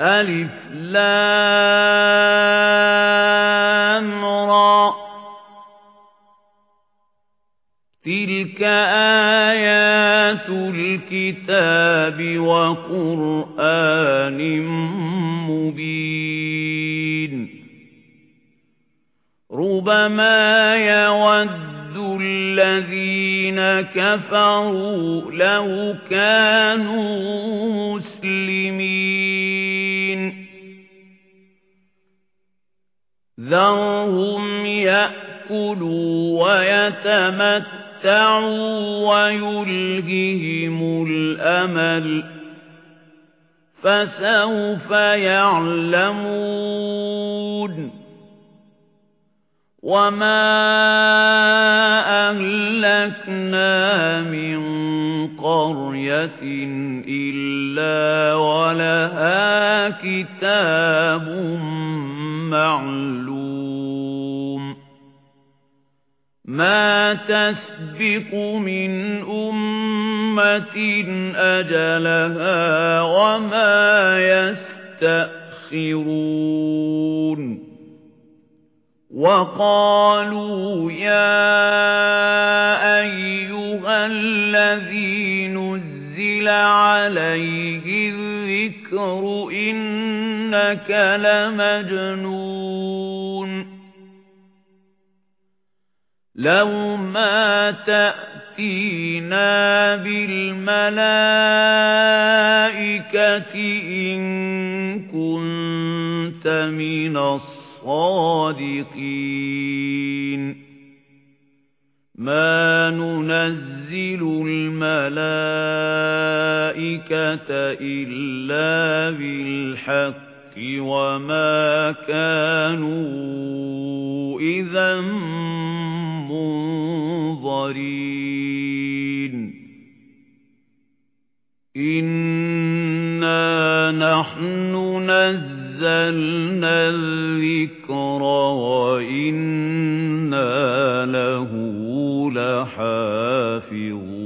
ألف لام را. تلك آيات الكتاب وقرآن مبين. ربما يود الذين كفروا لو كانوا مسلمين. ذرهم يأكلوا ويتمتعوا يَتَمَتَّعُوا وَيُلْهِهِمُ الْأَمَلُ فَسَوْفَ يَعْلَمُونَ وَمَا أَهْلَكْنَا مِنْ قَرْيَةٍ إِلَّا وَلَهَا كِتَابٌ مَعْلُومٌ. ما تسبق من أمة أجلها وما يستأخرون. وقالوا يا عليه الذكر إنك لمجنون. لو ما تأتينا بالملائكة إن كنت من الصادقين. ما ننزل الملائكة إلا بالحق وما كانوا إذا منظرين. إنا نحن نزلنا الذكر وإنا له لحافظون.